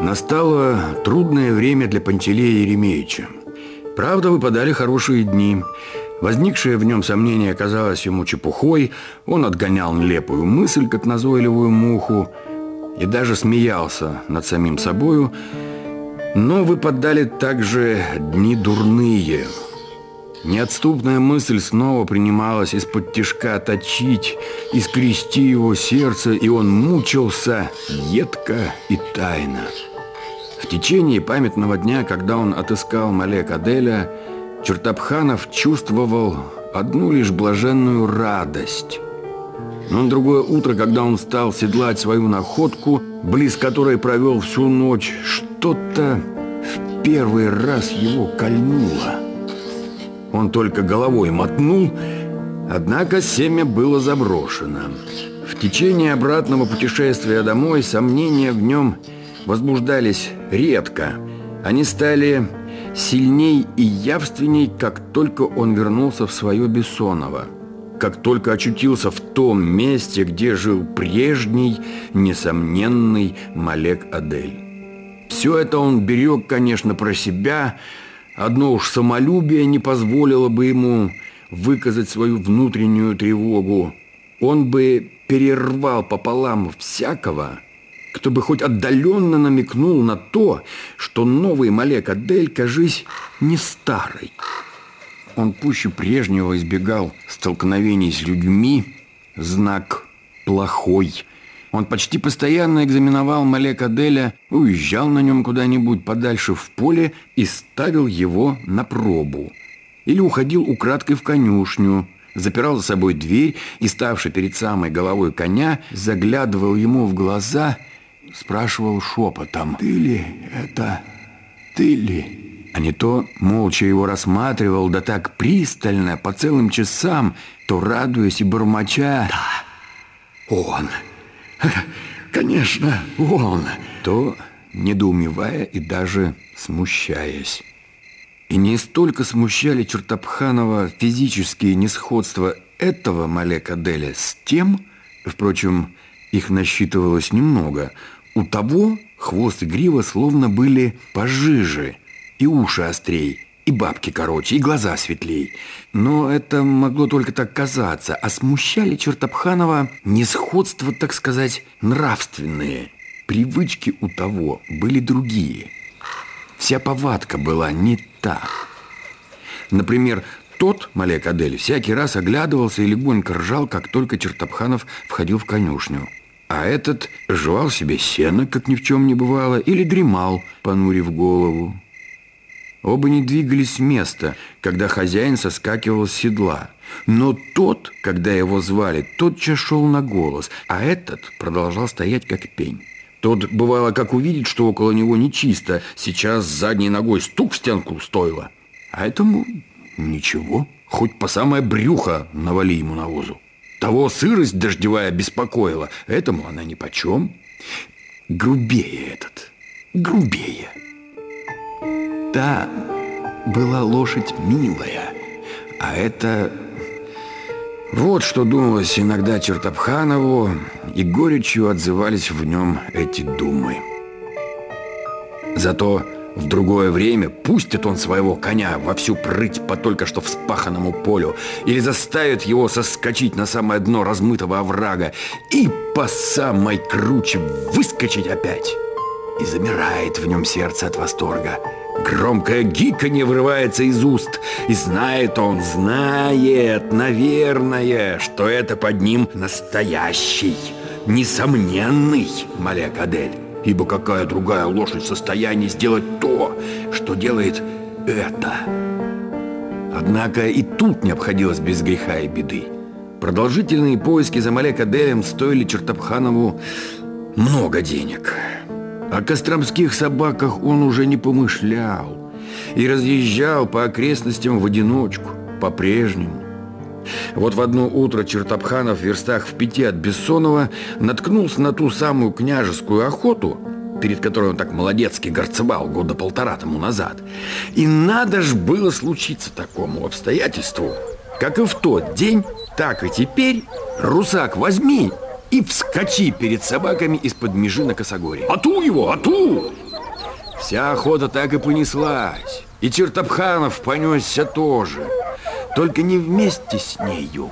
Настало трудное время для Пантелея Еремеевича. Правда, выпадали хорошие дни. Возникшее в нем сомнение оказалось ему чепухой. Он отгонял нелепую мысль, как назойливую муху, и даже смеялся над самим собою. Но выпадали также дни дурные – Неотступная мысль снова принималась из-под тишка точить, искрести его сердце, и он мучился едко и тайно. В течение памятного дня, когда он отыскал Малек Аделя, Чертопханов чувствовал одну лишь блаженную радость. Но на другое утро, когда он стал седлать свою находку, близ которой провел всю ночь, что-то в первый раз его кольнуло. Он только головой мотнул, однако семя было заброшено. В течение обратного путешествия домой сомнения в нем возбуждались редко. Они стали сильней и явственней, как только он вернулся в свое Бессоново. Как только очутился в том месте, где жил прежний, несомненный Малек Адель. Все это он берег, конечно, про себя, Одно уж самолюбие не позволило бы ему выказать свою внутреннюю тревогу. Он бы перервал пополам всякого, кто бы хоть отдаленно намекнул на то, что новый Малек Адель, кажись, не старый. Он пуще прежнего избегал столкновений с людьми, знак плохой – он почти постоянно экзаменовал Малек Аделя, уезжал на нем куда-нибудь подальше в поле и ставил его на пробу. Или уходил украдкой в конюшню, запирал за собой дверь и, ставший перед самой головой коня, заглядывал ему в глаза, спрашивал шепотом «Ты ли это? Ты ли?» А не то молча его рассматривал, да так пристально, по целым часам, то радуясь и бормоча «Да, он!» Конечно, он. То недоумевая и даже смущаясь. И не столько смущали Чертопханова физические несходства этого Малека Деля с тем, впрочем, их насчитывалось немного, у того хвост и грива словно были пожиже и уши острей, и бабки короче, и глаза светлей. Но это могло только так казаться, а смущали Чертопханова несходства, так сказать, нравственные. Привычки у того были другие. Вся повадка была не та. Например, тот, Малек Адель, всякий раз оглядывался и легонько ржал, как только Чертопханов входил в конюшню. А этот жевал себе сено, как ни в чем не бывало, или дремал, понурив голову. Оба не двигались с места, когда хозяин соскакивал с седла. Но тот, когда его звали, тотчас шел на голос, а этот продолжал стоять как пень. Тот, бывало, как увидит, что около него нечисто, сейчас задней ногой стук в стенку стоило. А этому ничего, хоть по самое брюхо навали ему навозу. Того сырость дождевая беспокоила, этому она нипочем. Грубее этот, грубее. Та была лошадь милая, а это... Вот что думалось иногда Чертопханову, и горечью отзывались в нем эти думы. Зато в другое время пустит он своего коня во всю прыть по только что вспаханному полю или заставит его соскочить на самое дно размытого оврага и по самой круче выскочить опять. И замирает в нем сердце от восторга – Громкое гиканье вырывается из уст, и знает он, знает, наверное, что это под ним настоящий, несомненный Малек Адель. Ибо какая другая лошадь в состоянии сделать то, что делает это? Однако и тут не обходилось без греха и беды. Продолжительные поиски за Малек Аделем стоили Чертопханову много денег – о костромских собаках он уже не помышлял и разъезжал по окрестностям в одиночку, по-прежнему. Вот в одно утро Чертопханов в верстах в пяти от Бессонова наткнулся на ту самую княжескую охоту, перед которой он так молодецки горцевал года полтора тому назад. И надо ж было случиться такому обстоятельству. Как и в тот день, так и теперь, русак возьми и вскочи перед собаками из-под межи на косогоре. Ату его, ату! Вся охота так и понеслась. И Чертопханов понесся тоже. Только не вместе с нею,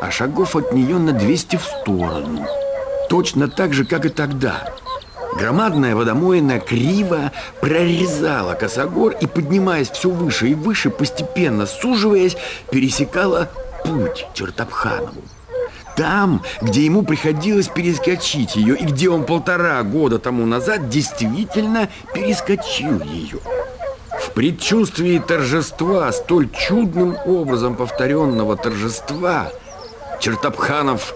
а шагов от нее на 200 в сторону. Точно так же, как и тогда. Громадная водомоина криво прорезала косогор и, поднимаясь все выше и выше, постепенно суживаясь, пересекала путь Чертопханову. Там, где ему приходилось перескочить ее, и где он полтора года тому назад действительно перескочил ее. В предчувствии торжества, столь чудным образом повторенного торжества, Чертопханов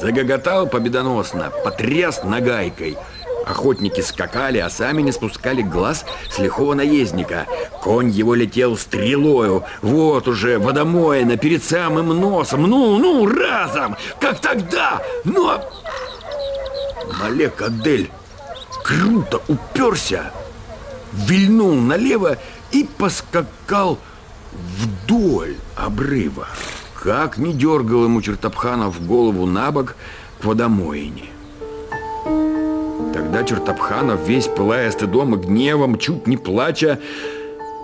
загоготал победоносно, потряс нагайкой – Охотники скакали, а сами не спускали глаз с лихого наездника. Конь его летел стрелою. Вот уже водомоина перед самым носом. Ну, ну, разом! Как тогда? Но... Малек Адель круто уперся, вильнул налево и поскакал вдоль обрыва. Как не дергал ему Чертопханов голову на бок к водомоине. Тогда Чертопханов, весь пылая стыдом и гневом, чуть не плача,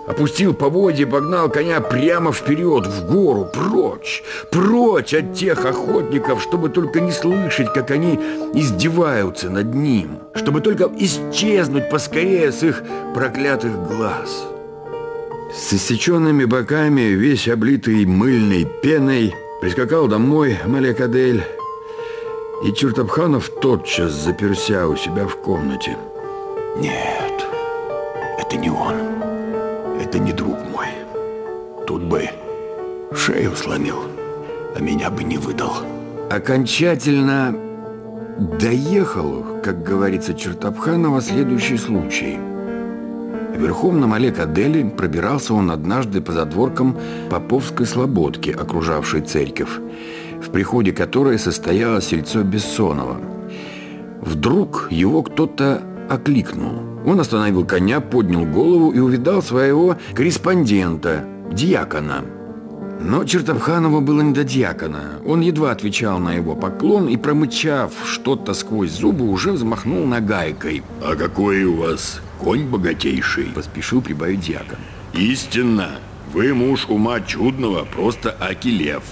опустил поводья и погнал коня прямо вперед, в гору, прочь, прочь от тех охотников, чтобы только не слышать, как они издеваются над ним, чтобы только исчезнуть поскорее с их проклятых глаз. С иссеченными боками, весь облитый мыльной пеной, прискакал домой Малекадель, и Чертопханов тотчас заперся у себя в комнате. Нет, это не он. Это не друг мой. Тут бы шею сломил, а меня бы не выдал. Окончательно доехал, как говорится, Чертопханова следующий случай. Верхом на Малек Адели пробирался он однажды по задворкам Поповской слободки, окружавшей церковь в приходе которой состояло сельцо Бессонова. Вдруг его кто-то окликнул. Он остановил коня, поднял голову и увидал своего корреспондента, диакона. Но Чертовханову было не до диакона. Он едва отвечал на его поклон и, промычав что-то сквозь зубы, уже взмахнул нагайкой. «А какой у вас конь богатейший?» – поспешил прибавить диакон. «Истинно, вы муж ума чудного, просто акилев.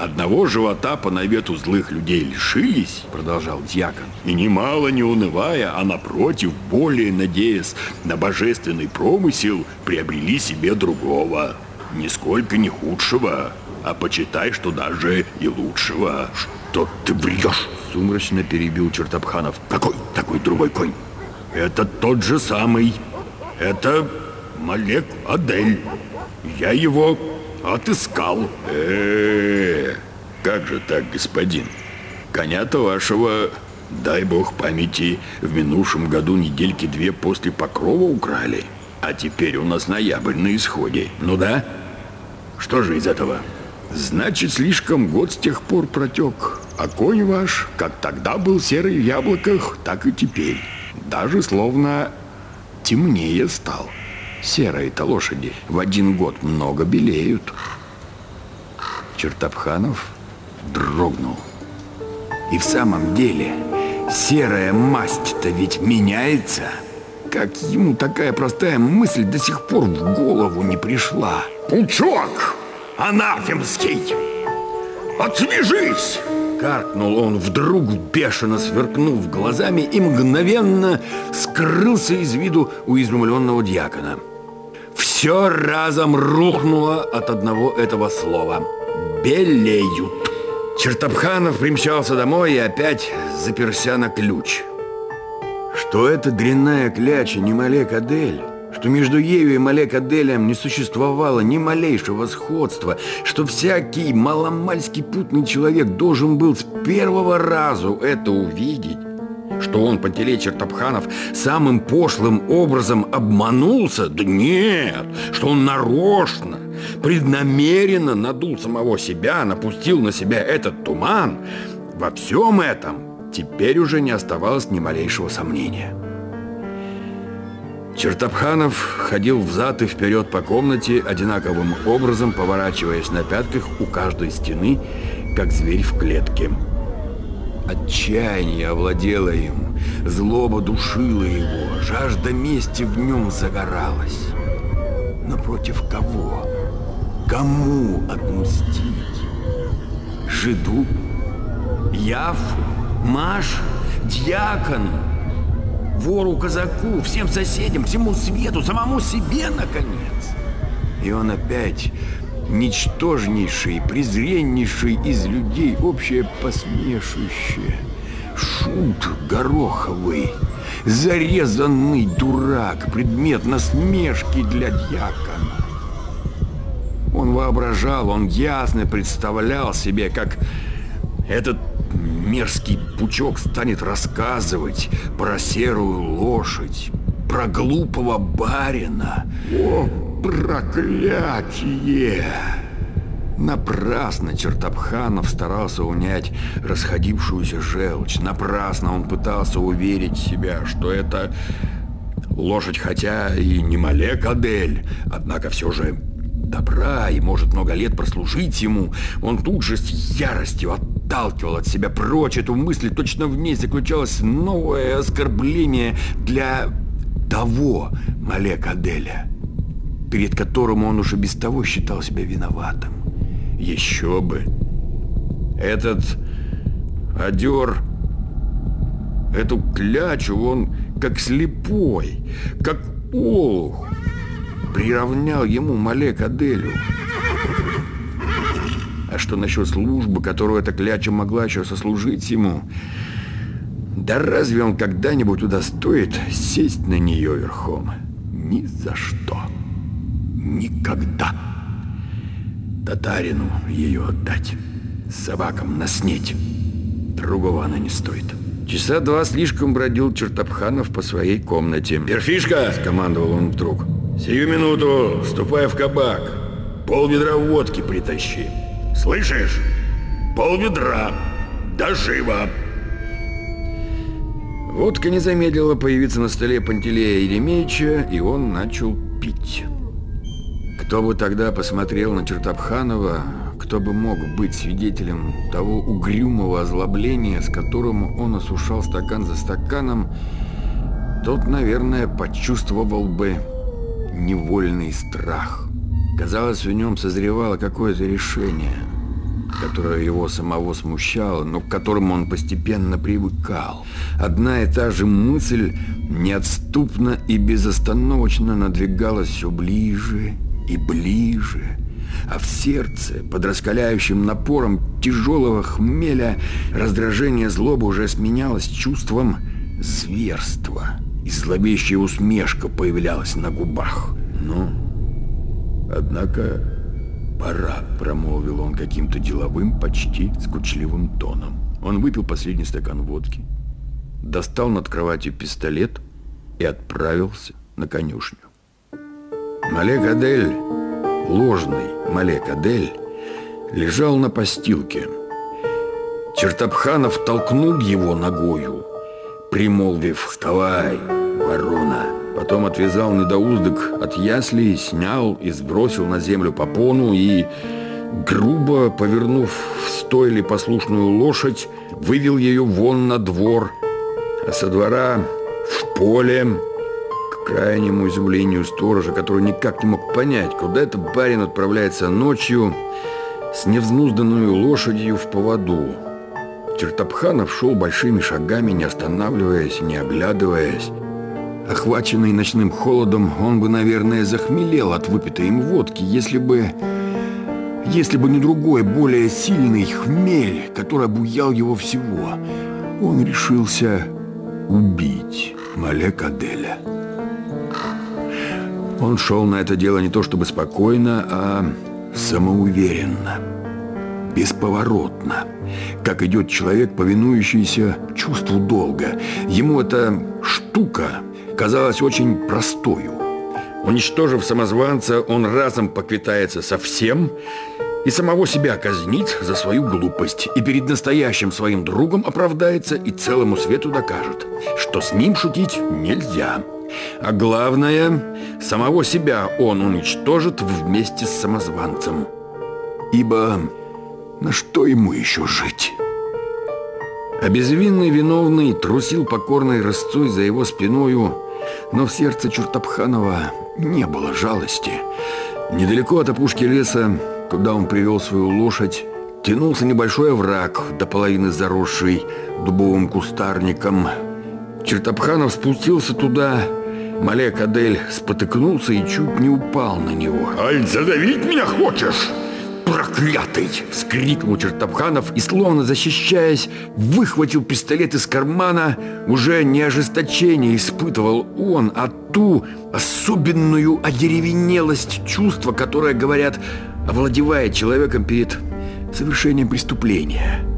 Одного живота по навету злых людей лишились, продолжал дьякон, и немало не унывая, а напротив, более надеясь на божественный промысел, приобрели себе другого. Нисколько не худшего, а почитай, что даже и лучшего. Что ты врешь? Сумрачно перебил Чертопханов. Какой такой другой конь? Это тот же самый. Это Малек Адель. Я его Отыскал. Э, -э, -э как же так, господин? Коня-то вашего, дай бог памяти, в минувшем году недельки две после покрова украли. А теперь у нас ноябрь на исходе. Ну да? Что же из этого? Значит, слишком год с тех пор протек. А конь ваш, как тогда был серый в яблоках, так и теперь. Даже словно темнее стал серые-то лошади в один год много белеют. Чертопханов дрогнул. И в самом деле, серая масть-то ведь меняется. Как ему такая простая мысль до сих пор в голову не пришла? Пучок! Анафемский! Отвяжись! Каркнул он вдруг, бешено сверкнув глазами и мгновенно скрылся из виду у изумленного дьякона. Все разом рухнуло от одного этого слова. Белеют. Чертопханов примчался домой и опять заперся на ключ. Что эта дрянная кляча не Малек Адель, что между ею и Малек Аделем не существовало ни малейшего сходства, что всякий маломальский путный человек должен был с первого разу это увидеть, что он, Пантелей Чертопханов, самым пошлым образом обманулся? Да нет, что он нарочно, преднамеренно надул самого себя, напустил на себя этот туман. Во всем этом теперь уже не оставалось ни малейшего сомнения. Чертопханов ходил взад и вперед по комнате, одинаковым образом поворачиваясь на пятках у каждой стены, как зверь в клетке. Отчаяние овладело им, злоба душила его, жажда мести в нем загоралась. Но против кого? Кому отмстить? Жиду? Яфу? Маш? Дьякону? Вору-казаку? Всем соседям? Всему свету? Самому себе, наконец? И он опять ничтожнейший, презреннейший из людей, общее посмешище. Шут гороховый, зарезанный дурак, предмет насмешки для дьякона. Он воображал, он ясно представлял себе, как этот мерзкий пучок станет рассказывать про серую лошадь, про глупого барина. О, проклятие! Напрасно Чертопханов старался унять расходившуюся желчь. Напрасно он пытался уверить себя, что это лошадь, хотя и не Малек Адель, однако все же добра и может много лет прослужить ему. Он тут же с яростью отталкивал от себя прочь эту мысль. Точно в ней заключалось новое оскорбление для того Малек Аделя, перед которым он уже без того считал себя виноватым. Еще бы. Этот одер, эту клячу, он как слепой, как олух, приравнял ему Малек Аделю. А что насчет службы, которую эта кляча могла еще сослужить ему? Да разве он когда-нибудь удостоит сесть на нее верхом? Ни за что. Никогда. Татарину ее отдать. Собакам наснеть. Другого она не стоит. Часа два слишком бродил Чертопханов по своей комнате. «Перфишка!» – скомандовал он вдруг. «Сию минуту ступай в кабак. Пол ведра водки притащи. Слышишь? Пол ведра. Да живо!» Водка не замедлила появиться на столе Пантелея Еремеевича, и он начал. Кто бы тогда посмотрел на Чертопханова, кто бы мог быть свидетелем того угрюмого озлобления, с которым он осушал стакан за стаканом, тот, наверное, почувствовал бы невольный страх. Казалось, в нем созревало какое-то решение – которое его самого смущало, но к которому он постепенно привыкал. Одна и та же мысль неотступно и безостановочно надвигалась все ближе и ближе, а в сердце, под раскаляющим напором тяжелого хмеля, раздражение злобы уже сменялось чувством зверства, и зловещая усмешка появлялась на губах. Но, однако... «Пора», — промолвил он каким-то деловым, почти скучливым тоном. Он выпил последний стакан водки, достал над кроватью пистолет и отправился на конюшню. Малек Адель, ложный Малек Адель, лежал на постилке. Чертопханов толкнул его ногою, примолвив «Вставай, ворона!» Потом отвязал недоуздок от ясли, снял и сбросил на землю попону и, грубо повернув в стойле послушную лошадь, вывел ее вон на двор, а со двора в поле, крайнему изумлению сторожа, который никак не мог понять, куда этот барин отправляется ночью с невзнузданную лошадью в поводу. Чертопханов шел большими шагами, не останавливаясь, не оглядываясь. Охваченный ночным холодом, он бы, наверное, захмелел от выпитой им водки, если бы... Если бы не другой, более сильный хмель, который обуял его всего. Он решился убить Малек Аделя. Он шел на это дело не то чтобы спокойно, а самоуверенно, бесповоротно, как идет человек, повинующийся чувству долга. Ему эта штука казалась очень простою. Уничтожив самозванца, он разом поквитается со всем и самого себя казнит за свою глупость, и перед настоящим своим другом оправдается и целому свету докажет, что с ним шутить нельзя. А главное, самого себя он уничтожит вместе с самозванцем. Ибо на что ему еще жить? А безвинный виновный трусил покорной рысцой за его спиною, но в сердце Чуртопханова не было жалости. Недалеко от опушки леса, куда он привел свою лошадь, тянулся небольшой овраг, до половины заросший дубовым кустарником. Чертопханов спустился туда, Малек Адель спотыкнулся и чуть не упал на него. «Аль, задавить меня хочешь?» «Проклятый!» — вскрикнул Чертопханов и, словно защищаясь, выхватил пистолет из кармана. Уже не ожесточение испытывал он, а ту особенную одеревенелость чувства, которое, говорят, овладевает человеком перед совершением преступления.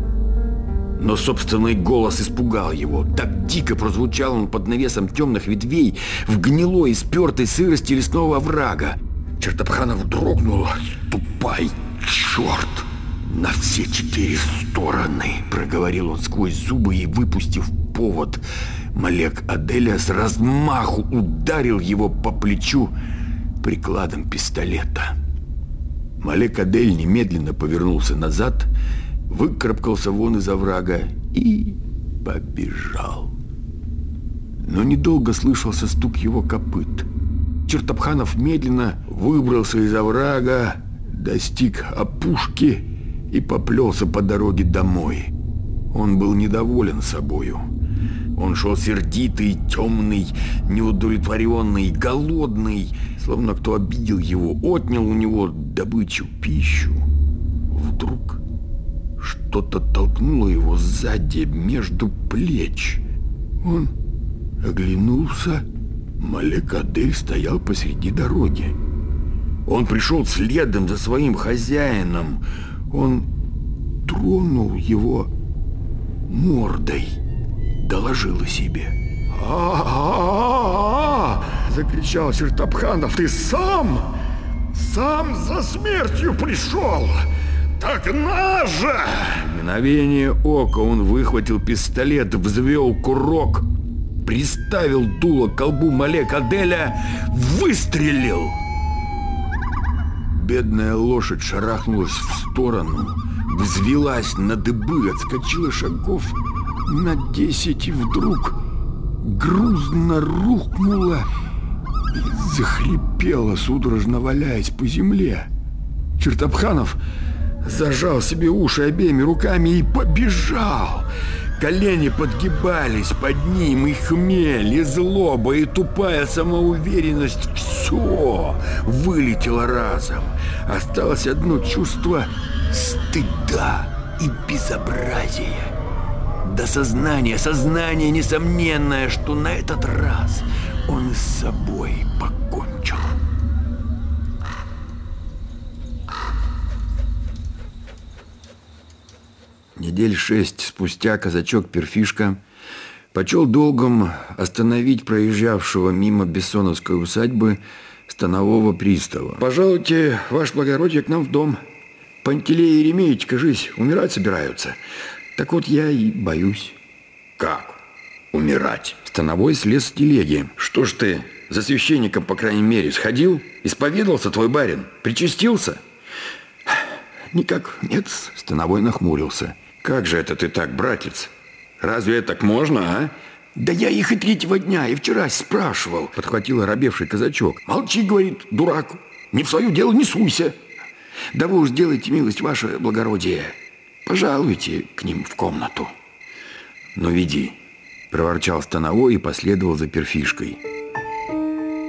Но собственный голос испугал его. Так дико прозвучал он под навесом темных ветвей в гнилой и спертой сырости лесного оврага. Чертопханов дрогнул. «Ступай, черт!» «На все четыре стороны!» — проговорил он сквозь зубы и, выпустив повод, Малек Аделя с размаху ударил его по плечу прикладом пистолета. Малек Адель немедленно повернулся назад, выкарабкался вон из оврага и побежал. Но недолго слышался стук его копыт. Чертопханов медленно выбрался из оврага, достиг опушки и поплелся по дороге домой. Он был недоволен собою. Он шел сердитый, темный, неудовлетворенный, голодный, словно кто обидел его, отнял у него добычу, пищу. Вдруг что-то толкнуло его сзади, между плеч. Он оглянулся. Малекадель стоял посреди дороги. Он пришел следом за своим хозяином. Он тронул его мордой, доложил о себе. «А-а-а!» — закричал Чертопханов. «Ты сам? Сам за смертью пришел! Так на же!» В мгновение ока он выхватил пистолет, взвел курок, приставил дуло к колбу Малек Аделя, выстрелил. Бедная лошадь шарахнулась в сторону, взвелась на дыбы, отскочила шагов на десять и вдруг грузно рухнула и захрипела, судорожно валяясь по земле. Чертопханов зажал себе уши обеими руками и побежал. Колени подгибались под ним, и хмель, и злоба, и тупая самоуверенность. Все вылетело разом. Осталось одно чувство стыда и безобразия. До сознания, сознание несомненное, что на этот раз он с собой покончил. Недель шесть спустя казачок-перфишка почел долгом остановить проезжавшего мимо Бессоновской усадьбы станового пристава. «Пожалуйте, ваше благородие, к нам в дом. Пантелей Еремеевич, кажись, умирать собираются. Так вот я и боюсь». «Как? Умирать?» Становой слез с телеги. «Что ж ты за священником, по крайней мере, сходил? Исповедовался твой барин? Причастился?» «Никак нет», — Становой нахмурился. «Как же это ты так, братец? Разве это так можно, а?» «Да я их и третьего дня, и вчера спрашивал», — подхватил оробевший казачок. «Молчи, — говорит, — дурак, не в свое дело не суйся. Да вы уж сделайте милость, ваше благородие. Пожалуйте к ним в комнату». «Ну, веди», — проворчал Становой и последовал за перфишкой.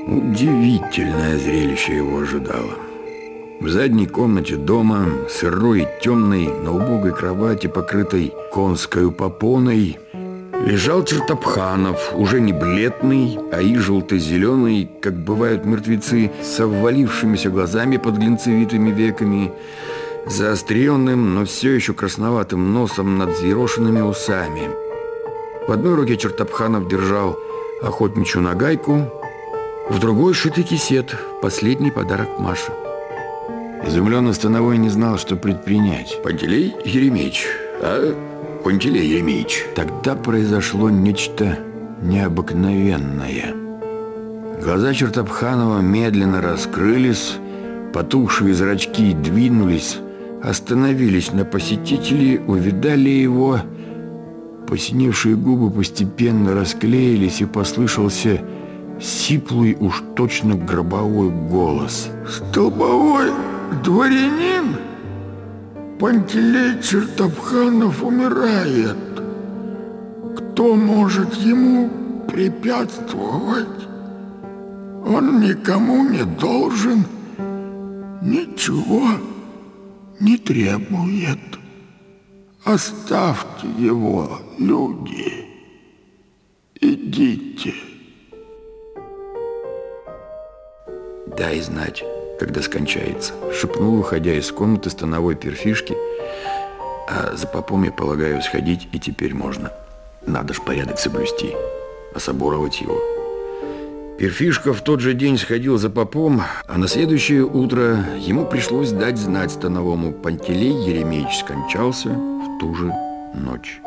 Удивительное зрелище его ожидало. В задней комнате дома, сырой темной, на убогой кровати, покрытой конской попоной, лежал Чертопханов, уже не бледный, а и желто-зеленый, как бывают мертвецы, с обвалившимися глазами под глинцевитыми веками, заостренным, но все еще красноватым носом над взъерошенными усами. В одной руке Чертопханов держал охотничью нагайку, в другой шитый кисет, последний подарок Маше. Изумленный Становой не знал, что предпринять. «Пантелей Еремеевич, а? Пантелей Еремеевич!» Тогда произошло нечто необыкновенное. Глаза Чертопханова медленно раскрылись, потухшие зрачки двинулись, остановились на посетителе, увидали его, Посиневшие губы постепенно расклеились и послышался сиплый уж точно гробовой голос. «Столбовой дворянин Пантелей Чертопханов умирает. Кто может ему препятствовать? Он никому не должен, ничего не требует. Оставьте его, люди. Идите. «Дай знать, когда скончается», — шепнул, уходя из комнаты становой перфишки. «А за попом, я полагаю, сходить и теперь можно. Надо ж порядок соблюсти, особоровать его». Перфишка в тот же день сходил за попом, а на следующее утро ему пришлось дать знать становому Пантелей Еремеевич скончался в ту же ночь.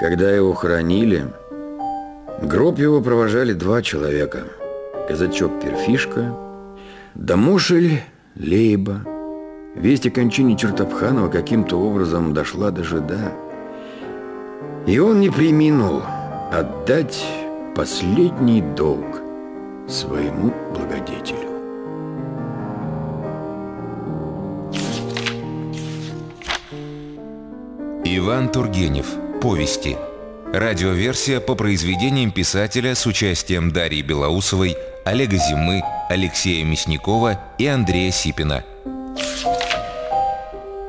Когда его хоронили, гроб его провожали два человека. Казачок Перфишка, Дамушель Лейба. Весть о кончине Чертопханова каким-то образом дошла до жида. И он не приминул отдать последний долг своему благодетелю. Иван Тургенев. Повести. Радиоверсия по произведениям писателя с участием Дарьи Белоусовой, Олега Зимы, Алексея Мясникова и Андрея Сипина.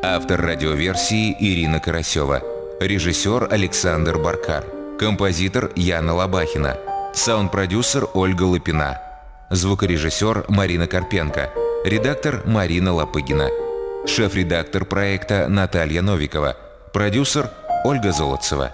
Автор радиоверсии Ирина Карасева. Режиссер Александр Баркар. Композитор Яна Лобахина. Саунд-продюсер Ольга Лапина. Звукорежиссер Марина Карпенко. Редактор Марина Лопыгина. Шеф-редактор проекта Наталья Новикова. Продюсер Ольга Золотцева.